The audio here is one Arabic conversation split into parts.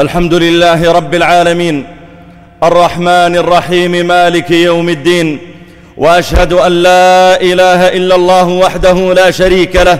الحمد لله رب العالمين. الرحمن الرحيم مالك يوم الدين. وأشهد أن لا إله إلا الله وحده لا شريك له.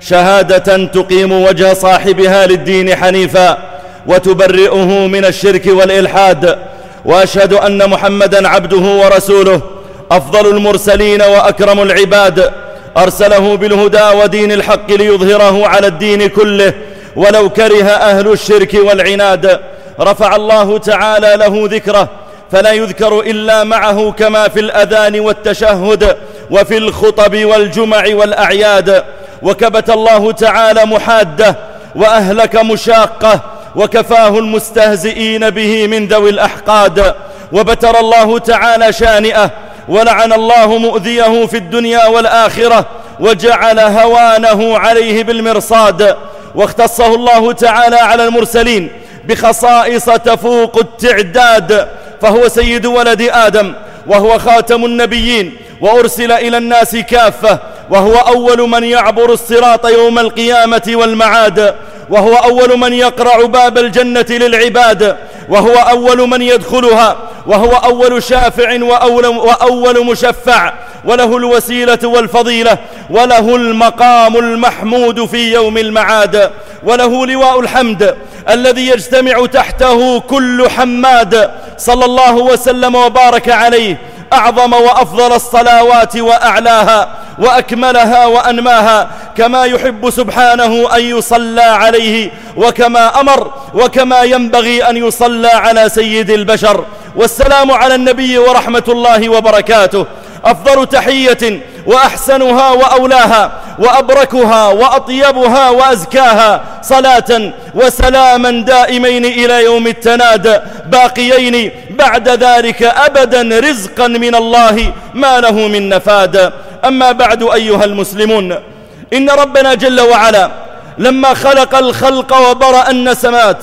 شهادة تقيم وجه صاحبها للدين حنيفا وتبرئه من الشرك والإلحاد. وأشهد أن محمدا عبده ورسوله. أفضل المرسلين وأكرم العباد. أرسله بالهدى ودين الحق ليظهره على الدين كله. ولو كره أهل الشرك والعناد رفع الله تعالى له ذكره فلا يذكر إلا معه كما في الأذان والتشهد وفي الخطب والجمع والأعياد. وكبت الله تعالى محاده وأهلك مشاقه وكفاه المستهزئين به من ذوي الأحقاد. وبتر الله تعالى شانئه ولعن الله مؤذيه في الدنيا والآخرة وجعل هوانه عليه بالمرصاد. واختصه الله تعالى على المرسلين بخصائص تفوق التعداد فهو سيد ولد آدم وهو خاتم النبيين وأرسل إلى الناس كافة وهو أول من يعبر الصراط يوم القيامة والمعاد وهو أول من يقرع باب الجنة للعباد وهو أول من يدخلها وهو أول شافع وأول, مشفع وله الوسيلة والفضيلة وله المقام المحمود في يوم المعاد وله لواء الحمد الذي يجتمع تحته كل حماد. صلى الله وسلم وبارك عليه أعظم وأفضل الصلوات وأعلاها وأكملها وأنماها كما يحب سبحانه أن يصلى عليه وكما أمر وكما ينبغي أن يصلى على سيد البشر. والسلام على النبي ورحمة الله وبركاته. أفضل تحية وأحسنها وأولاها وأبركها وأطيبها وأزكاها صلاة وسلاما دائمين إلى يوم التناد باقيين بعد ذلك أبدا رزقا من الله ما له من نفاد. أما بعد أيها المسلمون إن ربنا جل وعلا لما خلق الخلق وبرأ النسمات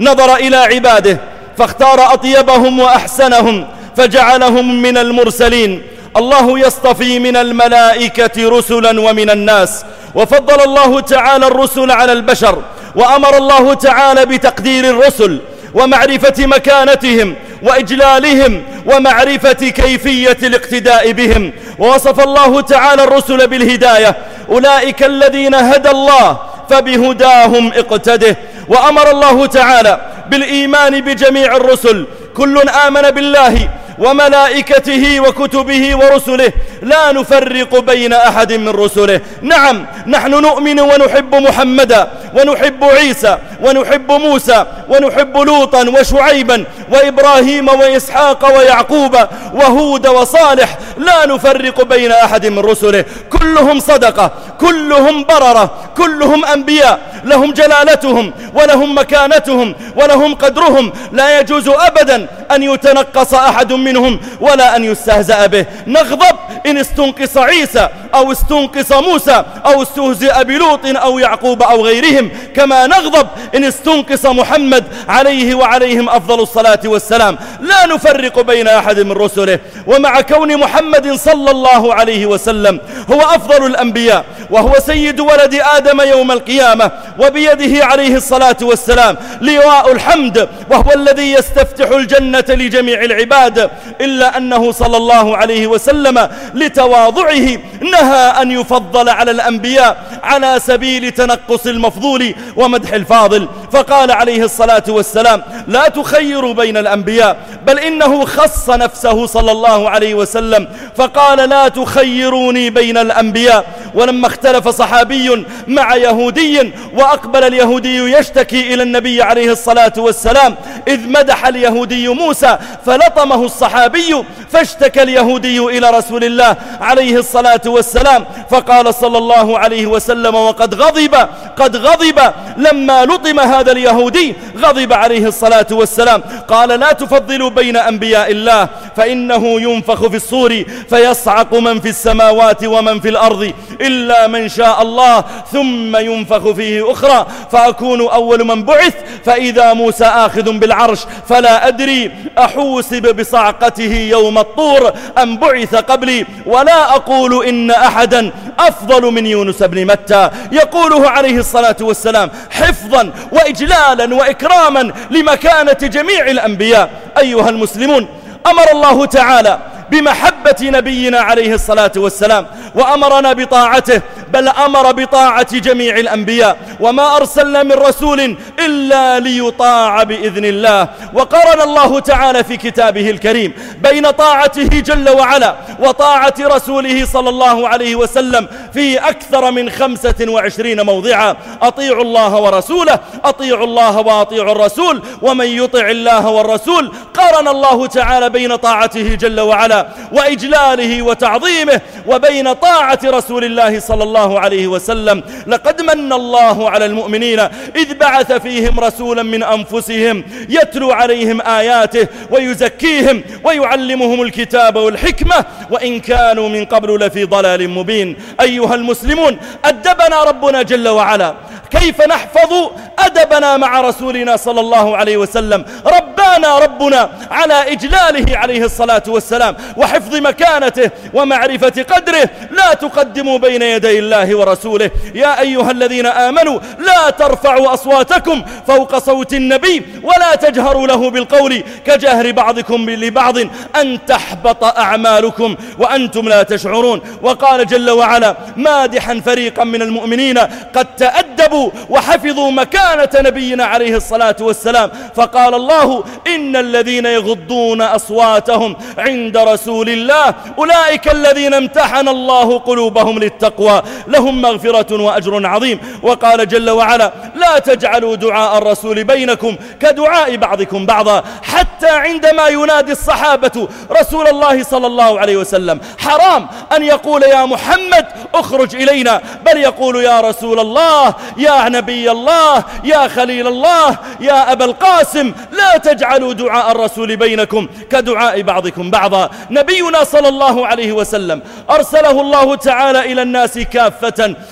نظر إلى عباده فاختار أطيبهم وأحسنهم فجعلهم من المرسلين. الله يصطفي من الملائكة رسلا ومن الناس. وفضل الله تعالى الرسل على البشر. وأمر الله تعالى بتقدير الرسل ومعرفة مكانتهم وإجلالهم ومعرفة كيفية الاقتداء بهم. ووصف الله تعالى الرسل بالهداية. أولئك الذين هدى الله فبهداهم اقتده. وأمر الله تعالى بالإيمان بجميع الرسل. كل آمن بالله وملائكته وكتبه ورسله لا نفرق بين أحد من رسله. نعم نحن نؤمن ونحب محمدا ونحب عيسى ونحب موسى ونحب لوطا وشعيبا وإبراهيم وإسحاق ويعقوب وهود وصالح. لا نفرق بين أحد من رسله. كلهم صدقة كلهم بررة كلهم أنبياء. لهم جلالتهم ولهم مكانتهم ولهم قدرهم. لا يجوز أبدا أن يتنقص أحد منهم ولا أن يستهزأ به. نغضب إن استنقص عيسى أو استنقص موسى أو استهزئ بلوط أو يعقوب أو غيرهم كما نغضب إن استنقص محمد عليه وعليهم أفضل الصلاة والسلام. لا نفرق بين أحد من رسله ومع كون محمد صلى الله عليه وسلم هو أفضل الأنبياء وهو سيد ولد آدم يوم القيامة وبيده عليه الصلاة والسلام لواء الحمد وهو الذي يستفتح الجنة لجميع العباد إلا أنه صلى الله عليه وسلم لتواضعه نهى أن يفضل على الأنبياء على سبيل تنقص المفضول ومدح الفاضل. فقال عليه الصلاة والسلام لا تخيروا بين الأنبياء بل إنه خص نفسه صلى الله عليه وسلم. فقال لا تخيروني بين الأنبياء. ولما اختلف صحابي مع يهودي وأقبل اليهودي يشتكي إلى النبي عليه الصلاة والسلام إذ مدح اليهودي موسى فلطمه الصحابي فاشتكى اليهودي إلى رسول الله. عليه الصلاة والسلام. فقال صلى الله عليه وسلم وقد غضب قد غضب لما لطم هذا اليهودي غضب عليه الصلاة والسلام. قال لا تفضلوا بين أنبياء الله فإنه ينفخ في الصور فيصعق من في السماوات ومن في الأرض إلا من شاء الله ثم ينفخ فيه أخرى. فأكون أول من بعث فإذا موسى آخذ بالعرش فلا أدري أحوسب بصعقته يوم الطور أم بعث قبلي ولا أقول إن أحدا أفضل من يونس بن متى. يقوله عليه الصلاة والسلام حفظا وإجلالا وإكراما لمكانة جميع الأنبياء. أيها المسلمون أمر الله تعالى بمحبة نبينا عليه الصلاة والسلام وأمرنا بطاعته بل أمر بطاعة جميع الأنبياء وما أرسلنا من رسول إلا ليطاع بإذن الله. وقرن الله تعالى في كتابه الكريم بين طاعته جل وعلا وطاعة رسوله صلى الله عليه وسلم في أكثر من خمسة وعشرين موضعا. أطيعوا الله ورسوله أطيعوا الله وأطيعوا الرسول ومن يطع الله والرسول قرن الله تعالى بين طاعته جل وعلا وإجلاله وتعظيمه وبين طاعة رسول الله صلى الله عليه وسلم لقد من الله على المؤمنين إذ بعث فيهم رسولا من أنفسهم يتلو عليهم آياته ويزكيهم ويعلمهم الكتاب والحكمة وإن كانوا من قبل لفي ضلال مبين أيها المسلمون أدبنا ربنا جل وعلا كيف نحفظ أدبنا مع رسولنا صلى الله عليه وسلم ربانا ربنا على إجلاله عليه الصلاة والسلام وحفظ مكانته ومعرفة قدره لا تقدموا بين يدي الله ورسوله. يا أيها الذين آمنوا لا ترفعوا أصواتكم فوق صوت النبي ولا تجهروا له بالقول كجهر بعضكم لبعض أن تحبط أعمالكم وأنتم لا تشعرون. وقال جل وعلا مادحا فريقا من المؤمنين قد تأدبوا وحفظوا مكانة نبينا عليه الصلاة والسلام. فقال الله إن الذين يغضون أصواتهم عند رسول الله أولئك الذين امتحن الله قلوبهم للتقوى. لهم مغفرة وأجر عظيم. وقال جل وعلا لا تجعلوا دعاء الرسول بينكم كدعاء بعضكم بعضا حتى عندما ينادي الصحابة رسول الله صلى الله عليه وسلم. حرام أن يقول يا محمد اخرج إلينا. بل يقول يا رسول الله يا نبي الله يا خليل الله يا أبا القاسم لا تجعلوا دعاء الرسول بينكم كدعاء بعضكم بعضا. نبينا صلى الله عليه وسلم أرسله الله تعالى إلى الناس كافة.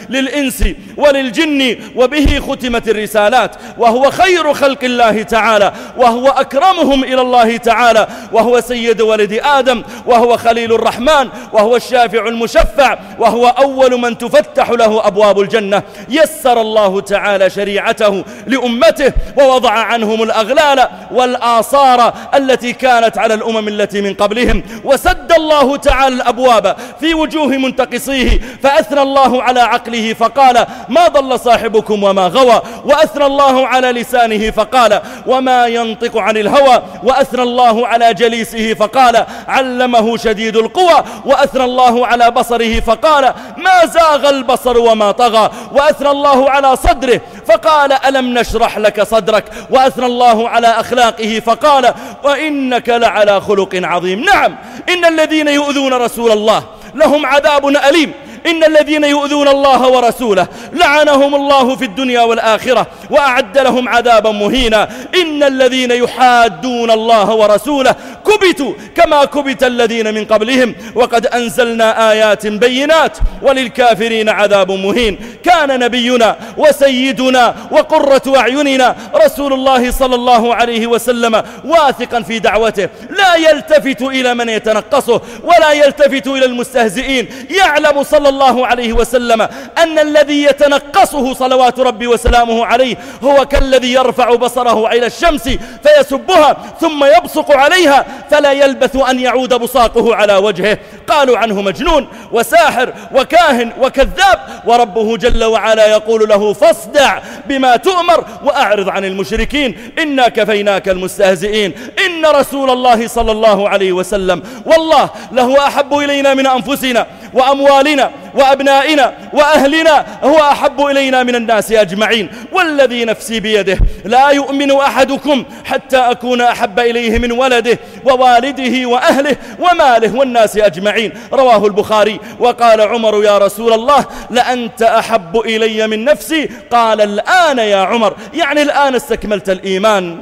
للإنس وللجن وبه ختمت الرسالات. وهو خير خلق الله تعالى. وهو أكرمهم إلى الله تعالى. وهو سيد ولد آدم. وهو خليل الرحمن. وهو الشافع المشفع. وهو أول من تفتح له أبواب الجنة. يسر الله تعالى شريعته لأمته ووضع عنهم الأغلال والآصار التي كانت على الأمم التي من قبلهم. وسد الله تعالى الأبواب في وجوه منتقصيه. فأثنى الله على عقله فقال ما ضل صاحبكم وما غوى؟ وأثنى الله على لسانه فقال وما ينطق عن الهوى؟ وأثنى الله على جليسه فقال علمه شديد القوى؟ وأثنى الله على بصره فقال ما زاغ البصر وما طغى؟ وأثنى الله على صدره فقال ألم نشرح لك صدرك؟ وأثنى الله على أخلاقه فقال وإنك لعلى خلق عظيم. نعم إن الذين يؤذون رسول الله لهم عذاب أليم. إن الذين يؤذون الله ورسوله لعنهم الله في الدنيا والآخرة وأعد لهم عذابا مهينا. إن الذين يحادون الله ورسوله كبتوا كما كبت الذين من قبلهم. وقد أنزلنا آيات بينات وللكافرين عذاب مهين. كان نبينا وسيدنا وقرة أعيننا رسول الله صلى الله عليه وسلم واثقا في دعوته. لا يلتفت إلى من يتنقصه ولا يلتفت إلى المستهزئين. يعلم صلى الله عليه وسلم أن الذي يتنقصه صلوات ربي وسلامه عليه هو كالذي يرفع بصره إلى الشمس فيسبها ثم يبصق عليها فلا يلبث أن يعود بصاقه على وجهه. قالوا عنه مجنون وساحر وكاهن وكذاب وربه جل وعلا يقول له فاصدع بما تؤمر وأعرض عن المشركين. إنا كفيناك المستهزئين. إن رسول الله صلى الله عليه وسلم والله له أحب إلينا من أنفسنا وأموالنا وأبنائنا وأهلنا هو أحب إلينا من الناس أجمعين والذي نفسي بيده. لا يؤمن أحدكم حتى أكون أحب إليه من ولده ووالده وأهله وماله والناس أجمعين. رواه البخاري وقال عمر يا رسول الله لأنت أحب إلي من نفسي. قال الآن يا عمر. يعني الآن استكملت الإيمان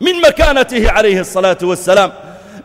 من مكانته عليه الصلاة والسلام.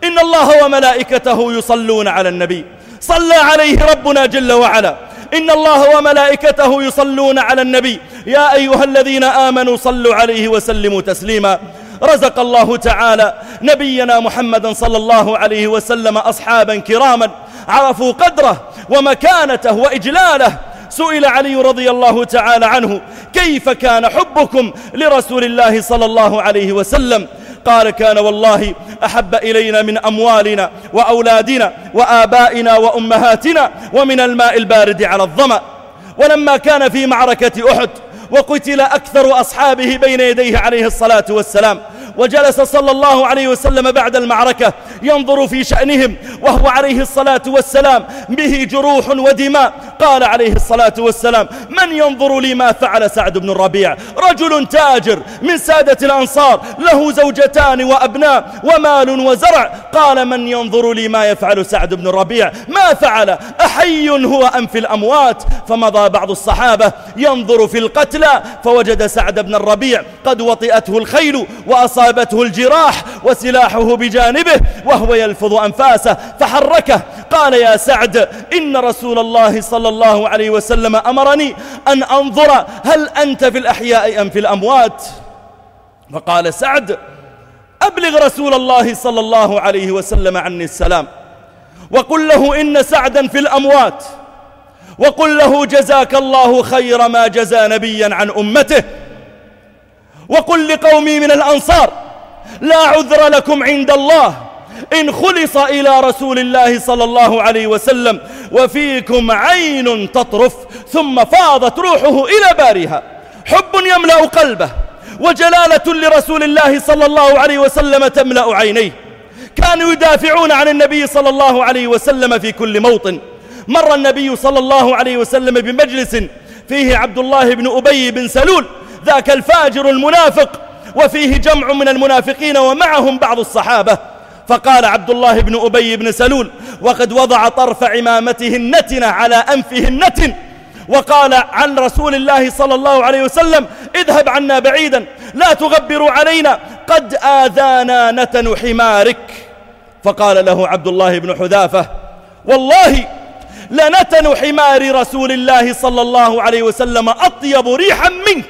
إن الله وملائكته يصلون على النبي. صلى عليه ربنا جل وعلا. إن الله وملائكته يصلون على النبي. يا أيها الذين آمنوا صلوا عليه وسلموا تسليما. رزق الله تعالى نبينا محمدا صلى الله عليه وسلم أصحابا كراما. عرفوا قدره ومكانته وإجلاله. سئل علي رضي الله تعالى عنه كيف كان حبكم لرسول الله صلى الله عليه وسلم؟ قال كان والله أحب إلينا من أموالنا وأولادنا وآبائنا وأمهاتنا ومن الماء البارد على الظمأ. ولما كان في معركة أحد وقتل أكثر أصحابه بين يديه عليه الصلاة والسلام وجلس صلى الله عليه وسلم بعد المعركة ينظر في شأنهم وهو عليه الصلاة والسلام به جروح ودماء. قال عليه الصلاة والسلام من ينظر لي ما فعل سعد بن الربيع؟ رجل تاجر من سادة الأنصار له زوجتان وأبناء ومال وزرع. قال من ينظر لي ما يفعل سعد بن الربيع؟ ما فعل؟ أحي هو أم في الأموات؟ فمضى بعض الصحابة ينظر في القتلى فوجد سعد بن الربيع قد وطئته الخيل وأصابته الجراح وسلاحه بجانبه وهو يلفظ أنفاسه فحركه قال يا سعد إن رسول الله صلى الله عليه وسلم أمرني أن أنظر هل أنت في الأحياء أم في الأموات؟ فقال سعد أبلغ رسول الله صلى الله عليه وسلم عني السلام وقل له إن سعدا في الأموات وقل له جزاك الله خير ما جزى نبيا عن أمته وقل لقومي من الأنصار لا عذر لكم عند الله إن خلص إلى رسول الله صلى الله عليه وسلم وفيكم عين تطرف ثم فاضت روحه إلى بارها حب يملأ قلبه وجلالة لرسول الله صلى الله عليه وسلم تملأ عينيه. كانوا يدافعون عن النبي صلى الله عليه وسلم في كل موطن. مر النبي صلى الله عليه وسلم بمجلس فيه عبد الله بن أبي بن سلول ذاك الفاجر المنافق وفيه جمع من المنافقين ومعهم بعض الصحابة. فقال عبد الله بن أبي بن سلول وقد وضع طرف عمامته النتنة على أنفه النتن وقال عن رسول الله صلى الله عليه وسلم اذهب عنا بعيدا لا تغبروا علينا قد آذانا نتن حمارك. فقال له عبد الله بن حذافة والله لنتن حمار رسول الله صلى الله عليه وسلم أطيب ريحا منك.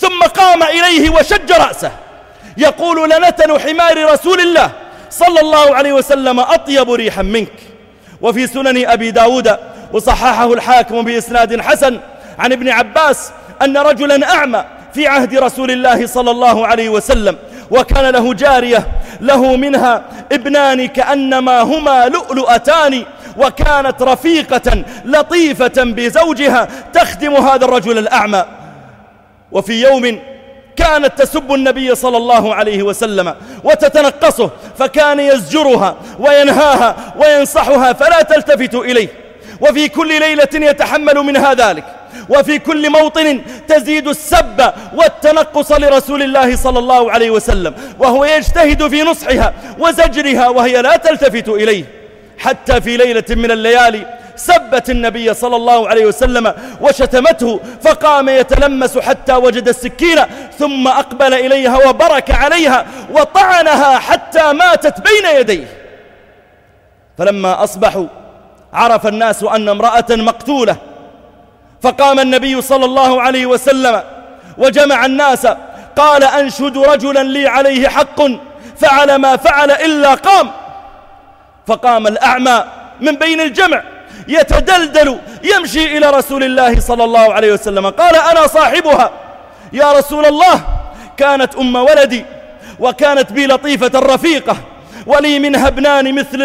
ثم قام إليه وشج رأسه. يقول لنتن حمار رسول الله صلى الله عليه وسلم أطيب ريحا منك. وفي سنن أبي داود وصححه الحاكم بإسناد حسن عن ابن عباس أن رجلا أعمى في عهد رسول الله صلى الله عليه وسلم وكان له جارية له منها ابنان كأنما هما لؤلؤتان وكانت رفيقة لطيفة بزوجها تخدم هذا الرجل الأعمى. وفي يوم كانت تسب النبي صلى الله عليه وسلم وتتنقصه فكان يزجرها وينهاها وينصحها فلا تلتفت إليه. وفي كل ليلة يتحمل منها ذلك. وفي كل موطن تزيد السب والتنقص لرسول الله صلى الله عليه وسلم. وهو يجتهد في نصحها وزجرها وهي لا تلتفت إليه. حتى في ليلة من الليالي سبت النبي صلى الله عليه وسلم وشتمته فقام يتلمس حتى وجد السكين ثم أقبل إليها وبرك عليها وطعنها حتى ماتت بين يديه. فلما أصبحوا عرف الناس أن امرأة مقتولة. فقام النبي صلى الله عليه وسلم وجمع الناس قال أنشد رجلا لي عليه حق فعل ما فعل إلا قام. فقام الأعمى من بين الجمع. يتدلدل يمشي إلى رسول الله صلى الله عليه وسلم. قال أنا صاحبها. يا رسول الله كانت أم ولدي وكانت بي لطيفة رفيقة ولي منها ابنان مثل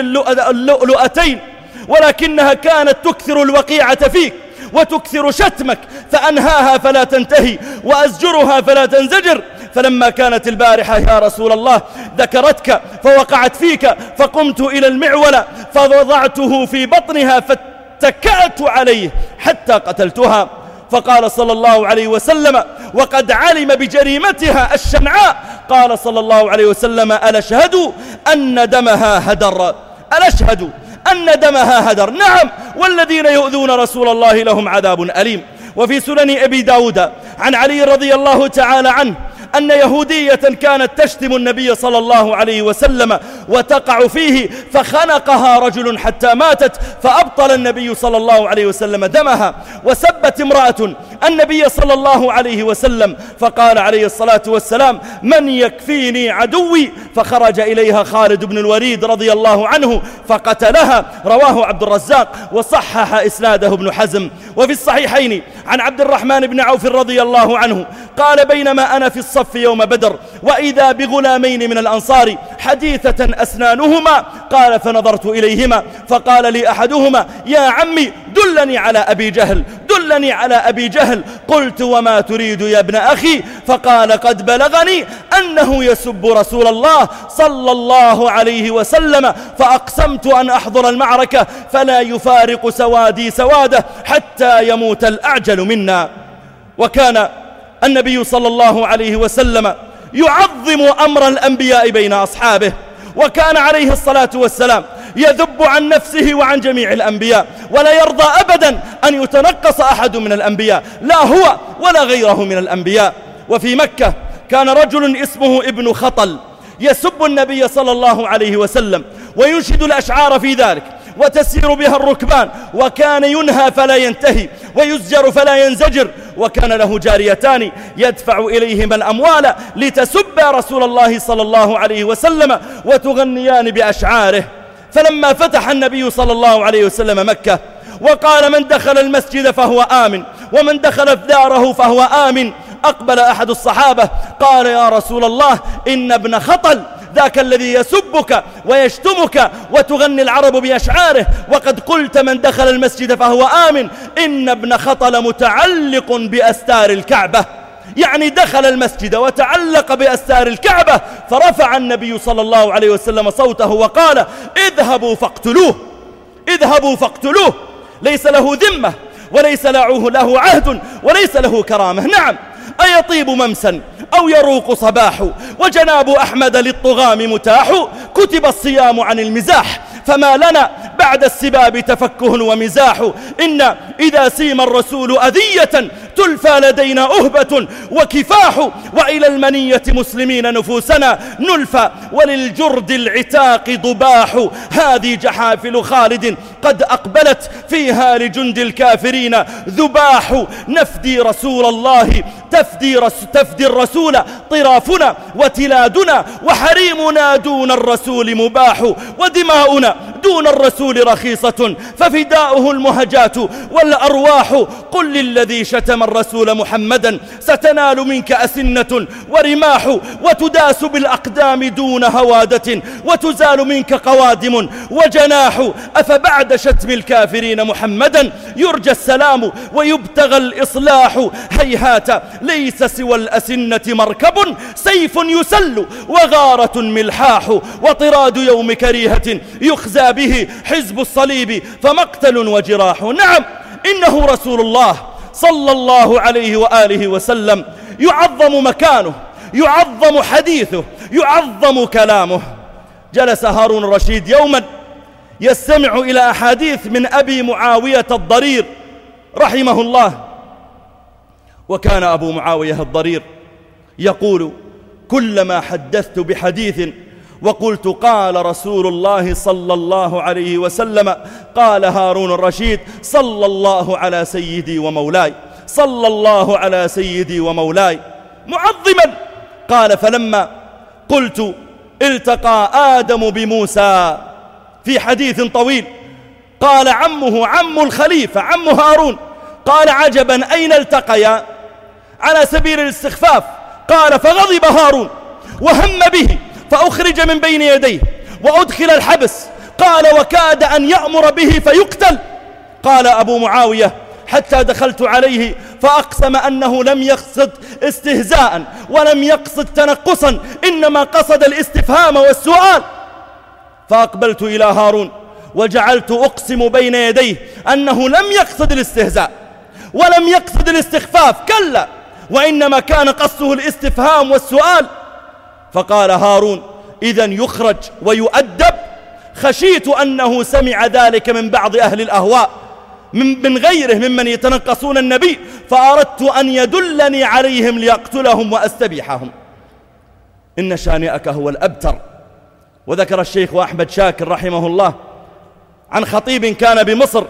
اللؤلؤتين ولكنها كانت تكثر الوقيعة فيك وتكثر شتمك فأنهاها فلا تنتهي وأزجرها فلا تنزجر فلما كانت البارحة يا رسول الله ذكرتك فوقعت فيك فقمت إلى المعولة فوضعته في بطنها فاتكأت عليه حتى قتلتها. فقال صلى الله عليه وسلم وقد علم بجريمتها الشنعاء قال صلى الله عليه وسلم ألا اشهدوا أن دمها هدر ألا اشهدوا أن دمها هدر. نعم والذين يؤذون رسول الله لهم عذاب أليم. وفي سنن أبي داود عن علي رضي الله تعالى عنه أن يهودية كانت تشتم النبي صلى الله عليه وسلم وتقع فيه فخنقها رجل حتى ماتت فأبطل النبي صلى الله عليه وسلم دمها وسبت امرأة النبي صلى الله عليه وسلم فقال عليه الصلاة والسلام من يكفيني عدوي فخرج إليها خالد بن الوليد رضي الله عنه فقتلها. رواه عبد الرزاق وصحح إسناده ابن حزم. وفي الصحيحين عن عبد الرحمن بن عوف رضي الله عنه قال بينما أنا في الصف يوم بدر وإذا بغلامين من الأنصار حديثة أسنانهما قال فنظرت إليهما فقال لي أحدهما يا عمي دلني على أبي جهل دلني على أبي جهل. قلت وما تريد يا ابن أخي؟ فقال قد بلغني أنه يسب رسول الله صلى الله عليه وسلم فأقسمت أن أحضر المعركة فلا يفارق سوادي سواده حتى يموت الأعجل منا. وكان النبي صلى الله عليه وسلم يعظم أمر الأنبياء بين أصحابه. وكان عليه الصلاة والسلام يذب عن نفسه وعن جميع الأنبياء ولا يرضى أبدا أن يتنقص أحد من الأنبياء لا هو ولا غيره من الأنبياء. وفي مكة كان رجل اسمه ابن خطل يسب النبي صلى الله عليه وسلم وينشد الأشعار في ذلك. وتسير بها الركبان وكان ينهى فلا ينتهي ويزجر فلا ينزجر وكان له جاريتان يدفع إليهما الأموال لتسب رسول الله صلى الله عليه وسلم وتغنيان بأشعاره. فلما فتح النبي صلى الله عليه وسلم مكة وقال من دخل المسجد فهو آمن ومن دخل داره فهو آمن أقبل أحد الصحابة قال يا رسول الله إن ابن خطل ذاك الذي يسبك ويشتمك وتغني العرب بأشعاره. وقد قلت من دخل المسجد فهو آمن. إن ابن خطل متعلق بأستار الكعبة. يعني دخل المسجد وتعلق بأستار الكعبة فرفع النبي صلى الله عليه وسلم صوته وقال اذهبوا فاقتلوه اذهبوا فاقتلوه. ليس له ذمة وليس له عهد وليس له كرامة. نعم. أيطيب ممسا أو يروق صباح وجناب أحمد للطغام متاح كتب الصيام عن المزاح فما لنا بعد السباب تفكه ومزاح إن إذا سيم الرسول أذية تلفى لدينا أهبة وكفاح وإلى المنية مسلمين نفوسنا نلفى وللجرد العتاق ضباح هذه جحافل خالد قد أقبلت فيها لجند الكافرين ذباح نفدي رسول الله تفدي, رس تفدي الرسول طرافنا وتلادنا وحريمنا دون الرسول مباح ودماؤنا. دون الرسول رخيصة ففداؤه المهجات والأرواح. قل للذي شتم الرسول محمدا ستنال منك أسنة ورماح وتداس بالأقدام دون هوادة وتزال منك قوادم وجناح. أفبعد شتم الكافرين محمدا؟ يرجى السلام ويبتغى الإصلاح. هيهات ليس سوى الأسنة مركب. سيف يسل وغارة ملحاح. وطراد يوم كريهة يخزى به حزب الصليب فمقتل وجراح. نعم إنه رسول الله صلى الله عليه وآله وسلم يعظم مكانه يعظم حديثه يعظم كلامه. جلس هارون الرشيد يوما يستمع إلى أحاديث من أبي معاوية الضرير رحمه الله. وكان أبو معاوية الضرير يقول كلما حدثت بحديث وقلت قال رسول الله صلى الله عليه وسلم قال هارون الرشيد صلى الله على سيدي ومولاي صلى الله على سيدي ومولاي. معظما قال فلما قلت التقى آدم بموسى في حديث طويل قال عمه عم الخليفة عم هارون قال عجبا أين التقيا؟ على سبيل الاستخفاف. قال فغضب هارون وهم به. فأخرج من بين يديه وأدخل الحبس. قال وكاد أن يأمر به فيقتل. قال أبو معاوية حتى دخلت عليه فأقسم أنه لم يقصد استهزاء ولم يقصد تنقصا إنما قصد الاستفهام والسؤال. فأقبلت إلى هارون وجعلت أقسم بين يديه أنه لم يقصد الاستهزاء ولم يقصد الاستخفاف. كلا وإنما كان قصده الاستفهام والسؤال. فقال هارون إذا يخرج ويؤدب. خشيت أنه سمع ذلك من بعض أهل الأهواء من, من غيره ممن يتنقصون النبي فأردت أن يدلني عليهم ليقتلهم وأستبيحهم. إن شانئك هو الأبتر. وذكر الشيخ أحمد شاكر رحمه الله عن خطيب كان بمصر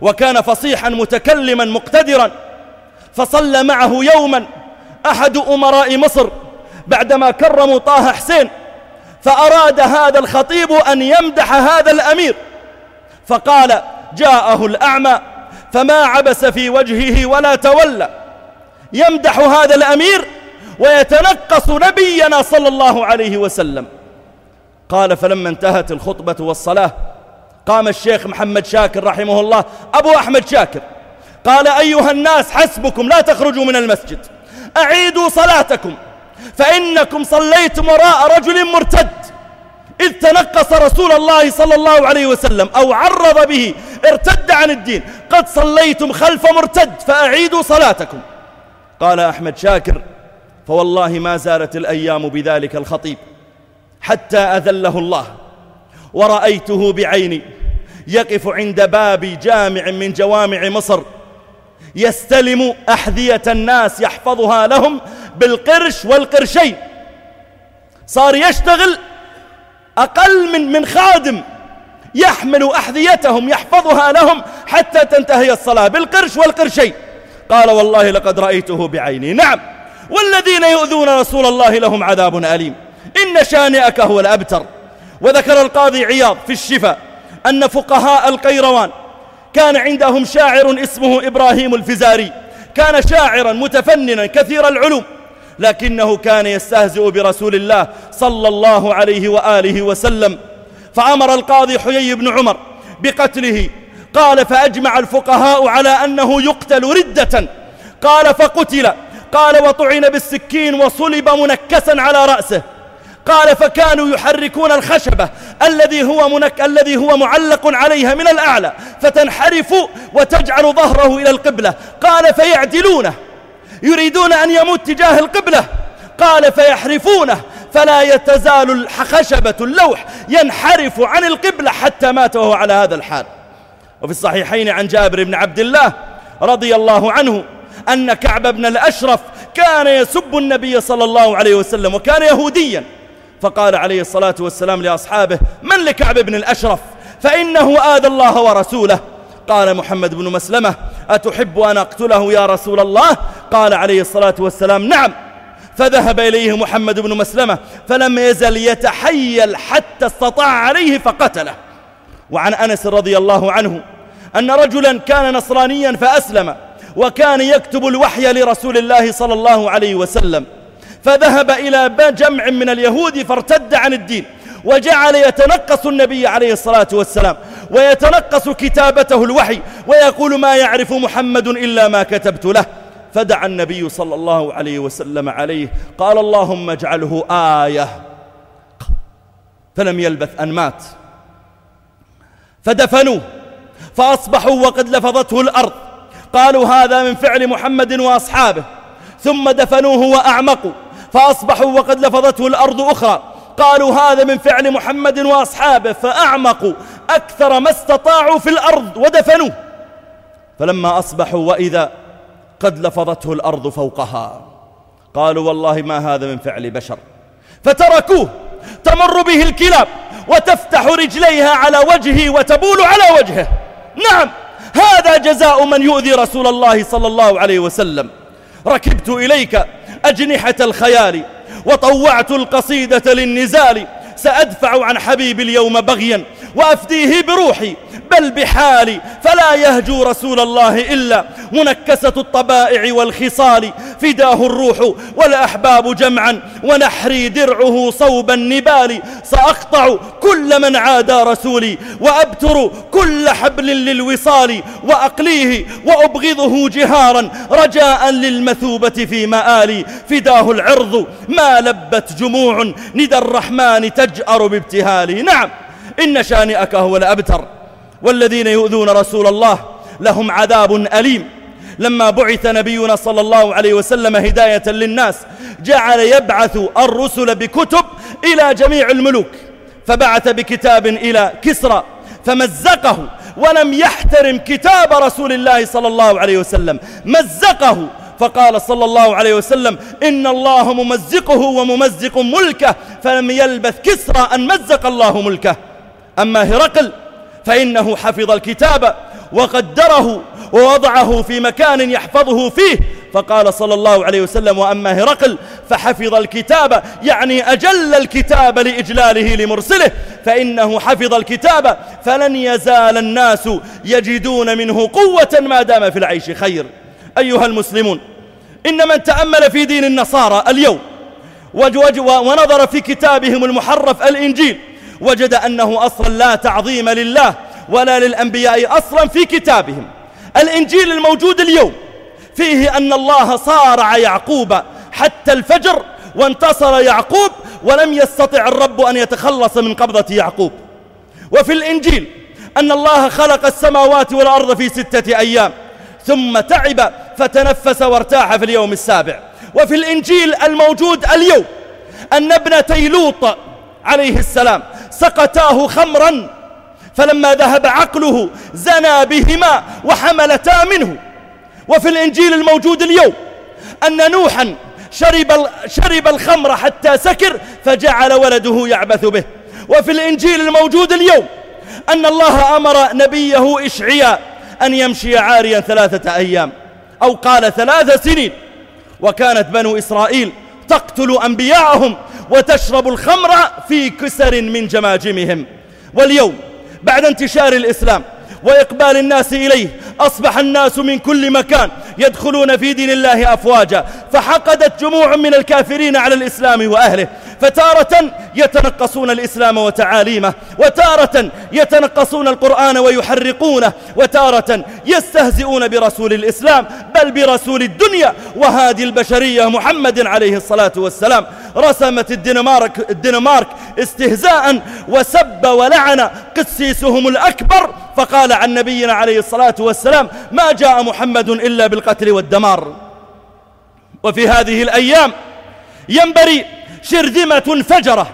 وكان فصيحا متكلما مقتدرا فصلى معه يوما أحد أمراء مصر بعدما كرموا طه حسين فأراد هذا الخطيب أن يمدح هذا الأمير. فقال جاءه الأعمى فما عبس في وجهه ولا تولى. يمدح هذا الأمير ويتنقص نبينا صلى الله عليه وسلم. قال فلما انتهت الخطبة والصلاة قام الشيخ محمد شاكر رحمه الله أبو أحمد شاكر قال أيها الناس حسبكم لا تخرجوا من المسجد أعيدوا صلاتكم. فإنكم صليتم وراء رجل مرتد. إذ تنقص رسول الله صلى الله عليه وسلم أو عرض به ارتد عن الدين. قد صليتم خلف مرتد فأعيدوا صلاتكم. قال أحمد شاكر فوالله ما زالت الأيام بذلك الخطيب حتى أذله الله. ورأيته بعيني يقف عند باب جامع من جوامع مصر. يستلم أحذية الناس يحفظها لهم بالقرش والقرشين. صار يشتغل أقل من من خادم. يحمل أحذيتهم يحفظها لهم حتى تنتهي الصلاة بالقرش والقرشين. قال والله لقد رأيته بعيني. نعم. والذين يؤذون رسول الله لهم عذاب أليم. إن شانئك هو الأبتر. وذكر القاضي عياض في الشفاء أن فقهاء القيروان كان عندهم شاعر اسمه إبراهيم الفزاري. كان شاعرا متفننا كثير العلوم لكنه كان يستهزئ برسول الله صلى الله عليه وآله وسلم. فأمر القاضي حيي بن عمر بقتله. قال فأجمع الفقهاء على أنه يقتل ردة. قال فقتل. قال وطعن بالسكين وصلب منكسا على رأسه. قال فكانوا يحركون الخشبة الذي هو منك الذي هو معلق عليها من الأعلى فتنحرف وتجعل ظهره إلى القبلة. قال فيعدلونه. يريدون أن يموت تجاه القبلة. قال فيحرفونه. فلا يتزال خشبة اللوح ينحرف عن القبلة حتى مات وهو على هذا الحال. وفي الصحيحين عن جابر بن عبد الله رضي الله عنه أن كعب بن الأشرف كان يسب النبي صلى الله عليه وسلم وكان يهوديا. فقال عليه الصلاة والسلام لأصحابه من لكعب بن الأشرف؟ فإنه آذى الله ورسوله. قال محمد بن مسلمة أتحب أن أقتله يا رسول الله؟ قال عليه الصلاة والسلام نعم. فذهب إليه محمد بن مسلمة فلم يزل يتحيل حتى استطاع عليه فقتله. وعن أنس رضي الله عنه أن رجلا كان نصرانيا فأسلم وكان يكتب الوحي لرسول الله صلى الله عليه وسلم. فذهب إلى جمع من اليهود فارتد عن الدين وجعل يتنقص النبي عليه الصلاة والسلام ويتنقص كتابته الوحي ويقول ما يعرف محمد إلا ما كتبت له. فدعا النبي صلى الله عليه وسلم عليه قال اللهم اجعله آية. فلم يلبث أن مات. فدفنوه فأصبحوا وقد لفظته الأرض. قالوا هذا من فعل محمد وأصحابه. ثم دفنوه وأعمقوا. فأصبحوا وقد لفظته الأرض أخرى. قالوا هذا من فعل محمد وأصحابه فأعمقوا أكثر ما استطاعوا في الأرض ودفنوه. فلما أصبحوا وإذا قد لفظته الأرض فوقها قالوا والله ما هذا من فعل بشر. فتركوه تمر به الكلاب وتفتح رجليها على وجهه وتبول على وجهه. نعم هذا جزاء من يؤذي رسول الله صلى الله عليه وسلم. ركبت إليك أجنحة الخيال وطوعت القصيدة للنزال سأدفع عن حبيبي اليوم بغيا وأفديه بروحي بل بحالي فلا يهجو رسول الله إلا منكسة الطبائع والخصال فداه الروح والأحباب جمعا ونحري درعه صوب النبال. سأقطع كل من عادى رسولي وأبتر كل حبل للوصال وأقليه وأبغضه جهارا رجاء للمثوبة في مآلي. فداه العرض ما لبت جموع ندى الرحمن تجأر بابتهالي. نعم إن شانئك هو الأبتر والذين يؤذون رسول الله لهم عذاب أليم. لما بعث نبينا صلى الله عليه وسلم هداية للناس جعل يبعث الرسل بكتب إلى جميع الملوك فبعث بكتاب إلى كسرى فمزقه ولم يحترم كتاب رسول الله صلى الله عليه وسلم مزقه. فقال صلى الله عليه وسلم إن الله ممزقه وممزق ملكه فلم يلبث كسرى أن مزق الله ملكه. أما هرقل فإنه حفظ الكتاب وقدره ووضعه في مكان يحفظه فيه. فقال صلى الله عليه وسلم وأما هرقل فحفظ الكتاب يعني أجل الكتاب لإجلاله لمرسله. فإنه حفظ الكتاب فلن يزال الناس يجدون منه قوة ما دام في العيش خير. أيها المسلمون إن من تأمل في دين النصارى اليوم ونظر في كتابهم المحرف الإنجيل وجد أنه أصلا لا تعظيم لله ولا للأنبياء أصلا في كتابهم. الإنجيل الموجود اليوم فيه أن الله صارع يعقوب حتى الفجر وانتصر يعقوب ولم يستطع الرب أن يتخلص من قبضة يعقوب. وفي الإنجيل أن الله خلق السماوات والأرض في ستة أيام ثم تعب فتنفس وارتاح في اليوم السابع. وفي الإنجيل الموجود اليوم أن ابنتي لوط عليه السلام سقتاه خمرا فلما ذهب عقله زنى بهما وحملتا منه. وفي الإنجيل الموجود اليوم أن نوحا شرب, شرب الخمر حتى سكر فجعل ولده يعبث به. وفي الإنجيل الموجود اليوم أن الله أمر نبيه إشعياء أن يمشي عاريا ثلاثة أيام أو قال ثلاث سنين. وكانت بنو إسرائيل تقتل أنبياءهم وتشرب الخمر في كسر من جماجمهم. واليوم بعد انتشار الإسلام وإقبال الناس إليه أصبح الناس من كل مكان يدخلون في دين الله أفواجا فحقدت جموع من الكافرين على الإسلام وأهله. فتارة يتنقصون الإسلام وتعاليمه وتارة يتنقصون القرآن ويحرقونه وتارة يستهزئون برسول الإسلام بل برسول الدنيا وهادي البشرية محمد عليه الصلاة والسلام. رسمت الدنمارك, الدنمارك استهزاء وسب ولعن قسيسهم الأكبر فقال عن نبينا عليه الصلاة والسلام ما جاء محمد إلا بالقتل والدمار. وفي هذه الأيام ينبري شرذمة فجرة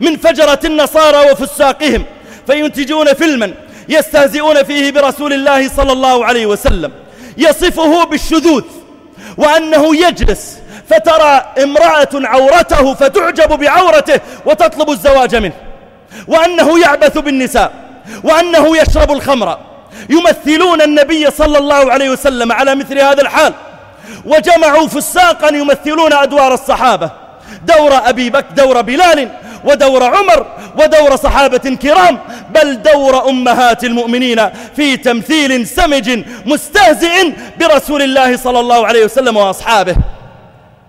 من فجرة النصارى وفساقهم فينتجون فيلما يستهزئون فيه برسول الله صلى الله عليه وسلم. يصفه بالشذوذ وأنه يجلس فترى امرأة عورته فتعجب بعورته وتطلب الزواج منه. وأنه يعبث بالنساء وأنه يشرب الخمر. يمثلون النبي صلى الله عليه وسلم على مثل هذا الحال. وجمعوا فساقا يمثلون أدوار الصحابة. دور أبي بكر دور بلال ودور عمر ودور صحابة كرام بل دور أمهات المؤمنين في تمثيل سمج مستهزئ برسول الله صلى الله عليه وسلم وأصحابه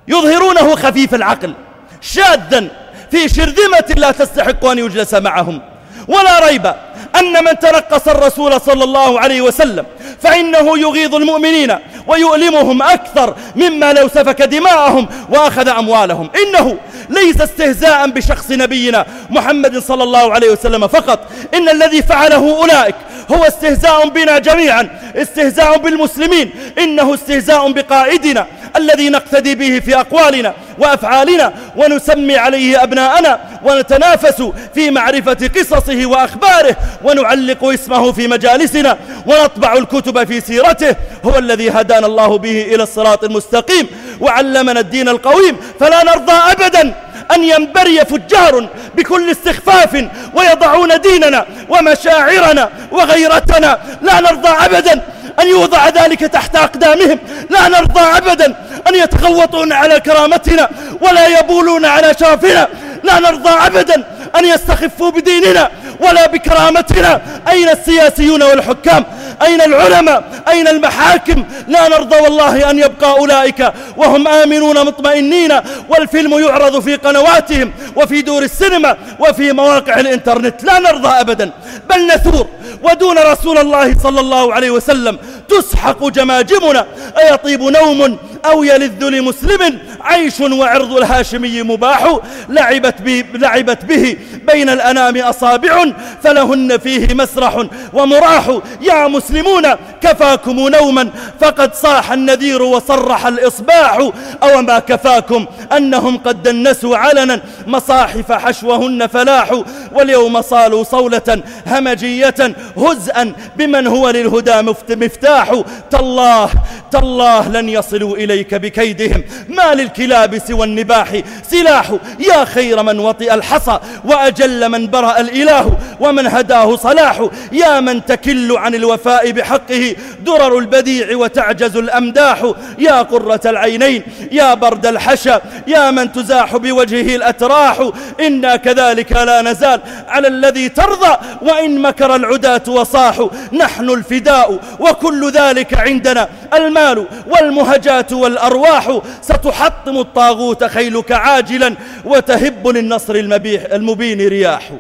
يظهرونه خفيف العقل شاذا في شرذمة لا تستحق أن يجلس معهم ولا ريب أن من تنقص الرسول صلى الله عليه وسلم فإنه يغيظ المؤمنين ويؤلمهم أكثر مما لو سفك دماءهم وأخذ أموالهم. إنه ليس استهزاء بشخص نبينا محمد صلى الله عليه وسلم فقط. إن الذي فعله أولئك هو استهزاء بنا جميعا استهزاء بالمسلمين. إنه استهزاء بقائدنا الذي نقتدي به في أقوالنا وأفعالنا ونسمي عليه أبناءنا ونتنافس في معرفة قصصه وأخباره ونعلق اسمه في مجالسنا ونطبع الكتب في سيرته. هو الذي هدانا الله به إلى الصراط المستقيم وعلمنا الدين القويم. فلا نرضى أبدا أن ينبري فجار بكل استخفاف ويضعون ديننا ومشاعرنا وغيرتنا. لا نرضى أبدا أن يوضع ذلك تحت أقدامهم. لا نرضى أبدا أن يتغوطون على كرامتنا ولا يبولون على شرفنا. لا نرضى أبدا أن يستخفوا بديننا. ولا بكرامتنا. أين السياسيون والحكام؟ أين العلماء؟ أين المحاكم؟ لا نرضى والله أن يبقى أولئك. وهم آمنون مطمئنين. والفيلم يعرض في قنواتهم وفي دور السينما وفي مواقع الإنترنت. لا نرضى أبدا. بل نثور. ودون رسول الله صلى الله عليه وسلم تسحق جماجمنا أيطيب نوم أو يلذ لمسلم عيش وعرض الهاشمي مباح لعبت لعبت به بين الأنام أصابع فلهن فيه مسرح ومراح. يا مسلمون كفاكم نوما فقد صاح النذير وصرح الإصباح. أو ما كفاكم أنهم قد دنسوا علنا مصاحف حشوهن فلاح. واليوم صالوا صولة همجية هزءا بمن هو للهدى مفتاح. تالله تالله لن يصلوا إليك بكيدهم. ما للكلاب سوى النباح. سلاح يا خير من وطئ الحصى وأجل من برأ الإله ومن هداه صلاح. يا من تكل عن الوفاء بحقه درر البديع وتعجز الأمداح. يا قرة العينين يا برد الحشا يا من تزاح بوجهه الأتراح. إنا كذلك لا نزال على الذي ترضى وإن مكر العداة وصاحوا نحن الفداء وكل ذلك عندنا. المال والمهجات والأرواح ستحطم الطاغوت خيلك عاجلا وتهب للنصر المبيح المبين رياح.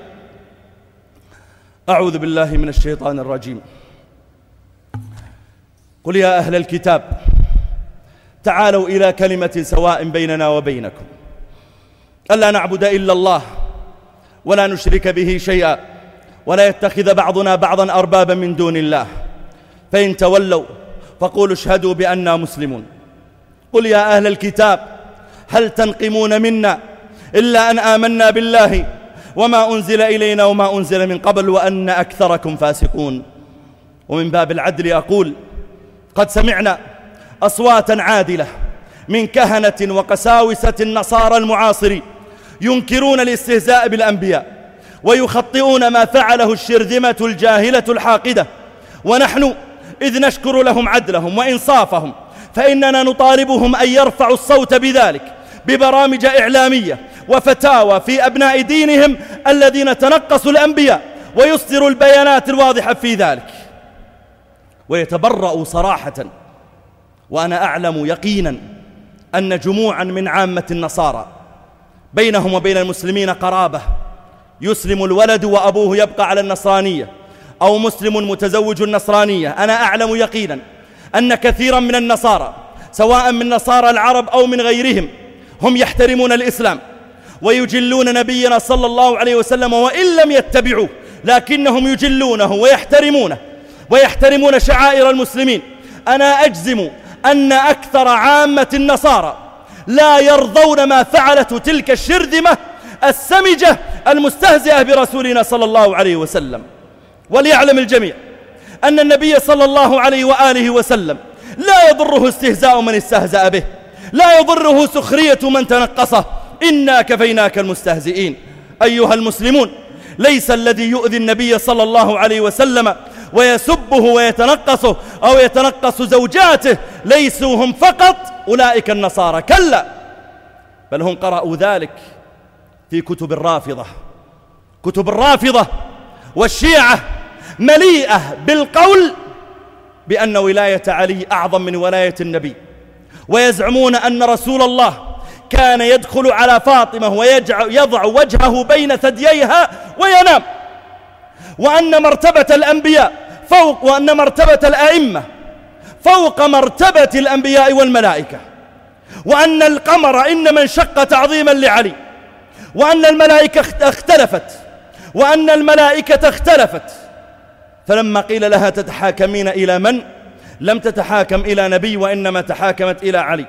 أعوذ بالله من الشيطان الرجيم. قل يا أهل الكتاب تعالوا إلى كلمة سواء بيننا وبينكم. ألا نعبد إلا الله ولا نشرك به شيئا. ولا يتخذ بعضنا بعضا أربابا من دون الله. فإن تولوا فقولوا اشهدوا بأننا مسلمون. قل يا أهل الكتاب هل تنقمون منا إلا أن آمنا بالله وما أنزل إلينا وما أنزل من قبل وأن أكثركم فاسقون؟ ومن باب العدل أقول قد سمعنا أصواتا عادلة من كهنة وقساوسة النصارى المعاصرين ينكرون الاستهزاء بالأنبياء. ويخطئون ما فعله الشرذمة الجاهلة الحاقدة. ونحن إذ نشكر لهم عدلهم وإنصافهم فإننا نطالبهم أن يرفعوا الصوت بذلك ببرامج إعلامية وفتاوى في أبناء دينهم الذين تنقصوا الأنبياء ويصدروا البيانات الواضحة في ذلك. ويتبرأوا صراحة وأنا أعلم يقينا أن جموعا من عامة النصارى بينهم وبين المسلمين قرابة يسلم الولد وأبوه يبقى على النصرانية أو مسلم متزوج النصرانية. أنا أعلم يقينا أن كثيرا من النصارى سواء من نصارى العرب أو من غيرهم هم يحترمون الإسلام ويجلون نبينا صلى الله عليه وسلم وإن لم يتبعوه لكنهم يجلونه ويحترمونه ويحترمون شعائر المسلمين. أنا أجزم أن أكثر عامة النصارى لا يرضون ما فعلته تلك الشرذمة السمجة المستهزئة برسولنا صلى الله عليه وسلم. وليعلم الجميع أن النبي صلى الله عليه وآله وسلم لا يضره استهزاء من استهزأ به لا يضره سخرية من تنقصه. إنا كفيناك المستهزئين. أيها المسلمون ليس الذي يؤذي النبي صلى الله عليه وسلم ويسبه ويتنقصه أو يتنقص زوجاته ليسوا هم فقط أولئك النصارى. كلا بل هم قرأوا ذلك في كتب الرافضة. كتب الرافضة والشيعة مليئة بالقول بأن ولاية علي أعظم من ولاية النبي ويزعمون أن رسول الله كان يدخل على فاطمة ويضع وجهه بين ثدييها وينام وأن مرتبة الأنبياء فوق وأن مرتبة الأئمة فوق مرتبة الأنبياء والملائكة وأن القمر إنما انشق تعظيما لعلي. وأن الملائكة اختلفت وأن الملائكة اختلفت. فلما قيل لها تتحاكمين إلى من؟ لم تتحاكم إلى نبي وإنما تحاكمت إلى علي.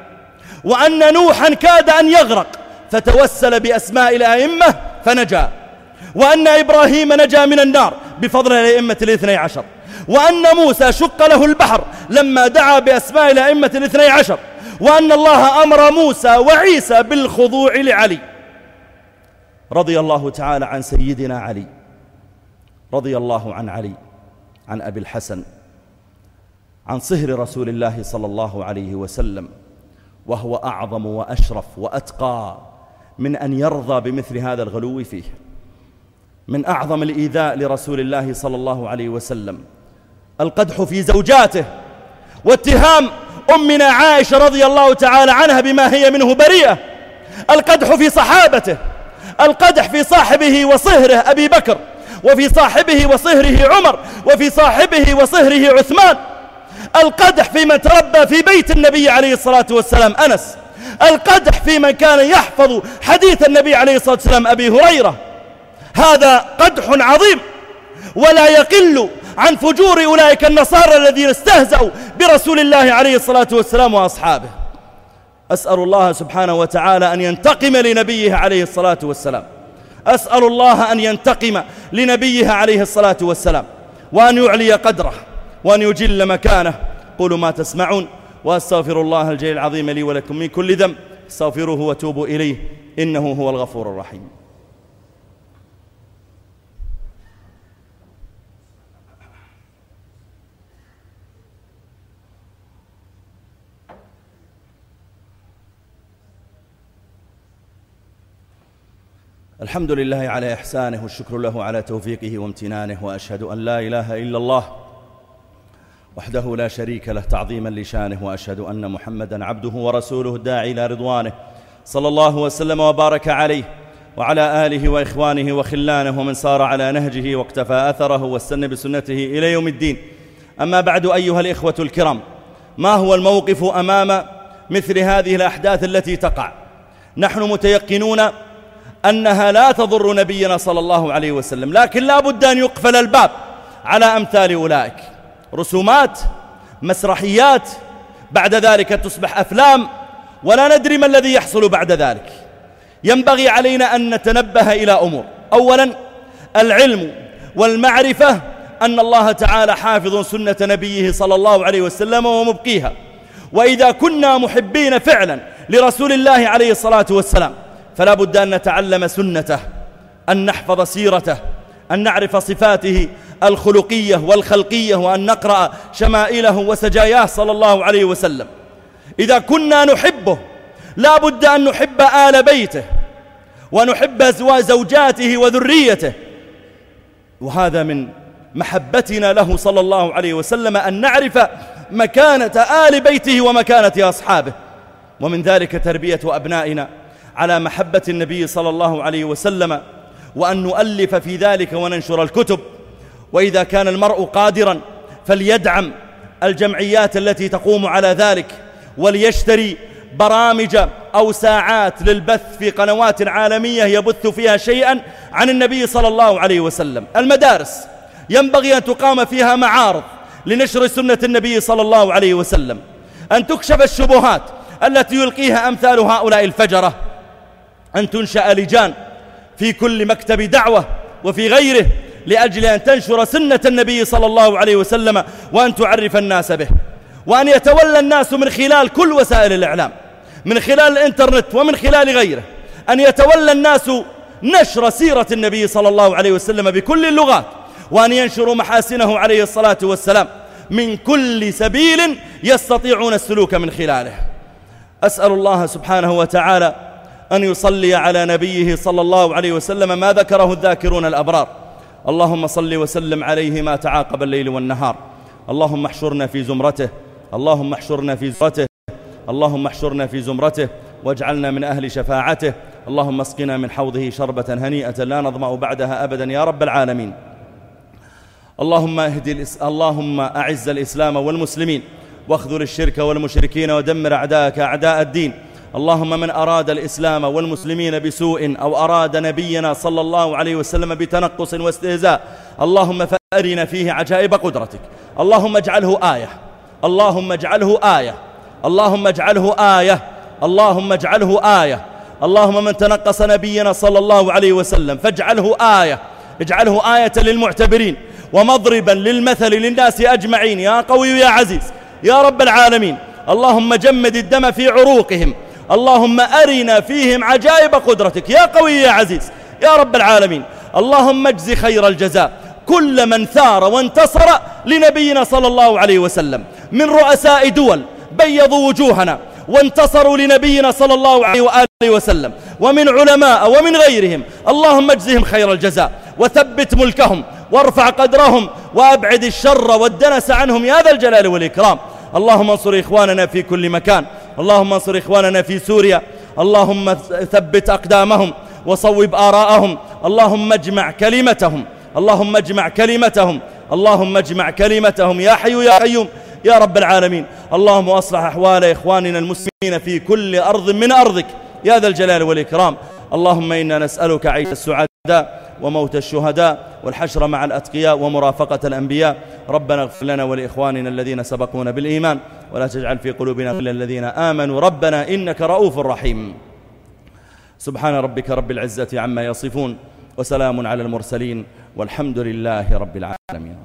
وأن نوحا كاد أن يغرق فتوسل بأسماء الأئمة فنجا. وأن إبراهيم نجا من النار بفضل الأئمة الاثني عشر. وأن موسى شق له البحر لما دعا بأسماء الأئمة الاثني عشر. وأن الله أمر موسى وعيسى بالخضوع لعلي. رضي الله تعالى عن سيدنا علي رضي الله عن علي عن أبي الحسن عن صهر رسول الله صلى الله عليه وسلم وهو أعظم وأشرف وأتقى من أن يرضى بمثل هذا الغلو فيه. من أعظم الإيذاء لرسول الله صلى الله عليه وسلم. القدح في زوجاته واتهام أمنا عائشة رضي الله تعالى عنها بما هي منه بريئة. القدح في صحابته القدح في صاحبه وصهره أبي بكر وفي صاحبه وصهره عمر وفي صاحبه وصهره عثمان. القدح في من تربى في بيت النبي عليه الصلاة والسلام أنس. القدح في من كان يحفظ حديث النبي عليه الصلاة والسلام أبي هريرة. هذا قدح عظيم ولا يقل عن فجور أولئك النصارى الذين استهزأوا برسول الله عليه الصلاة والسلام وأصحابه. أسأل الله سبحانه وتعالى أن ينتقم لنبيه عليه الصلاة والسلام. أسأل الله أن ينتقم لنبيه عليه الصلاة والسلام. وأن يعلي قدره وأن يجل مكانه. قولوا ما تسمعون وأستغفر الله الجليل العظيم لي ولكم من كل ذنب. استغفروه وتوبوا إليه إنه هو الغفور الرحيم. الحمد لله على إحسانه والشكر له على توفيقه وامتنانه وأشهد أن لا إله إلا الله وحده لا شريك له تعظيما لشانه وأشهد أن محمدا عبده ورسوله الداعي إلى رضوانه صلى الله وسلم وبارك عليه وعلى آله وإخوانه وخلانه ومن سار على نهجه واقتفى أثره واستنى بسنته إلى يوم الدين. أما بعد أيها الإخوة الكرام ما هو الموقف أمام مثل هذه الأحداث التي تقع؟ نحن متيقنون أنها لا تضر نبينا صلى الله عليه وسلم لكن لا بد أن يقفل الباب على أمثال أولئك. رسومات مسرحيات بعد ذلك تصبح أفلام ولا ندري ما الذي يحصل بعد ذلك. ينبغي علينا أن نتنبه إلى أمور. أولا العلم والمعرفة أن الله تعالى حافظ سنة نبيه صلى الله عليه وسلم ومبقيها. وإذا كنا محبين فعلا لرسول الله عليه الصلاة والسلام فلا بد أن نتعلم سنته أن نحفظ سيرته أن نعرف صفاته الخلقية والخلقية وأن نقرأ شمائله وسجاياه صلى الله عليه وسلم. إذا كنا نحبه لا بد أن نحب آل بيته ونحب زوجاته وذريته. وهذا من محبتنا له صلى الله عليه وسلم أن نعرف مكانة آل بيته ومكانة أصحابه. ومن ذلك تربية أبنائنا. على محبة النبي صلى الله عليه وسلم وأن نؤلف في ذلك وننشر الكتب. وإذا كان المرء قادرا فليدعم الجمعيات التي تقوم على ذلك وليشتري برامج أو ساعات للبث في قنوات عالمية يبث فيها شيئا عن النبي صلى الله عليه وسلم. المدارس ينبغي أن تقام فيها معارض لنشر سنة النبي صلى الله عليه وسلم. أن تكشف الشبهات التي يلقيها أمثال هؤلاء الفجرة. أن تنشأ لجان في كل مكتب دعوة وفي غيره لأجل أن تنشر سنة النبي صلى الله عليه وسلم وأن تعرف الناس به وأن يتولى الناس من خلال كل وسائل الإعلام من خلال الإنترنت ومن خلال غيره أن يتولى الناس نشر سيرة النبي صلى الله عليه وسلم بكل اللغات وأن ينشروا محاسنه عليه الصلاة والسلام من كل سبيل يستطيعون السلوك من خلاله. أسأل الله سبحانه وتعالى أن يصلي على نبيه صلى الله عليه وسلم ما ذكره الذاكرون الأبرار. اللهم صل وسلم عليه ما تعاقب الليل والنهار. اللهم احشرنا في زمرته. اللهم احشرنا في زمرته. اللهم احشرنا في زمرته. واجعلنا من أهل شفاعته. اللهم اسقنا من حوضه شربة هنيئة لا نظمأ بعدها أبدا يا رب العالمين. اللهم اهدي اللهم أعز الإسلام والمسلمين. واخذل الشرك والمشركين ودمر أعداءك أعداء الدين. اللهم من أراد الإسلام والمسلمين بسوء أو أراد نبينا صلى الله عليه وسلم بتنقص واستهزاء اللهم فأرنا فيه عجائب قدرتك. اللهم اجعله آية. اللهم اجعله آية. اللهم اجعله آية. اللهم اجعله آية. اللهم من تنقص نبينا صلى الله عليه وسلم فاجعله آية. اجعله آية للمعتبرين ومضربا للمثل للناس أجمعين. يا قوي يا عزيز يا رب العالمين اللهم جمد الدم في عروقهم. اللهم أرنا فيهم عجائب قدرتك. يا قوي يا عزيز يا رب العالمين. اللهم اجز خير الجزاء. كل من ثار وانتصر لنبينا صلى الله عليه وسلم. من رؤساء دول بيضوا وجوهنا وانتصروا لنبينا صلى الله عليه وآله وسلم. ومن علماء ومن غيرهم. اللهم اجزهم خير الجزاء. وثبت ملكهم. وارفع قدرهم. وأبعد الشر والدنس عنهم. يا ذا الجلال والإكرام. اللهم انصر إخواننا في كل مكان. اللهم انصر إخواننا في سوريا. اللهم ثبت أقدامهم وصوب آراءهم. اللهم اجمع كلمتهم. اللهم اجمع كلمتهم. اللهم اجمع كلمتهم. يا حي يا قيوم. يا رب العالمين. اللهم أصلح أحوال إخواننا المسلمين في كل أرض من أرضك. يا ذا الجلال والإكرام. اللهم إنا نسألك عيش السعداء. وموت الشهداء والحشر مع الأتقياء ومرافقة الأنبياء. ربنا اغفر لنا ولإخواننا الذين سبقونا بالإيمان. ولا تجعل في قلوبنا غلا الذين آمنوا. ربنا إنك رؤوف رحيم. سبحان ربك رب العزة عما يصفون. وسلام على المرسلين. والحمد لله رب العالمين.